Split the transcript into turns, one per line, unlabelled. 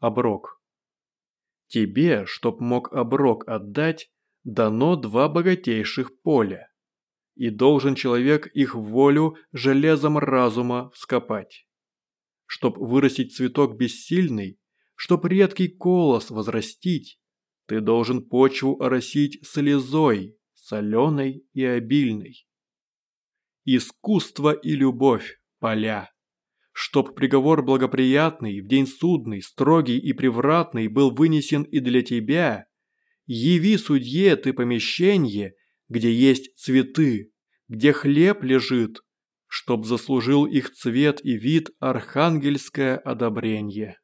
оброк. Тебе, чтоб мог оброк отдать, дано два богатейших поля, и должен человек их волю железом разума вскопать. Чтоб вырастить цветок бессильный, чтоб редкий колос возрастить, ты должен почву оросить слезой, соленой и обильной. Искусство и любовь – поля. Чтоб приговор благоприятный, в день судный, строгий и превратный был вынесен и для тебя, яви судье ты помещение, где есть цветы, где хлеб лежит, чтоб заслужил их цвет и вид архангельское одобрение.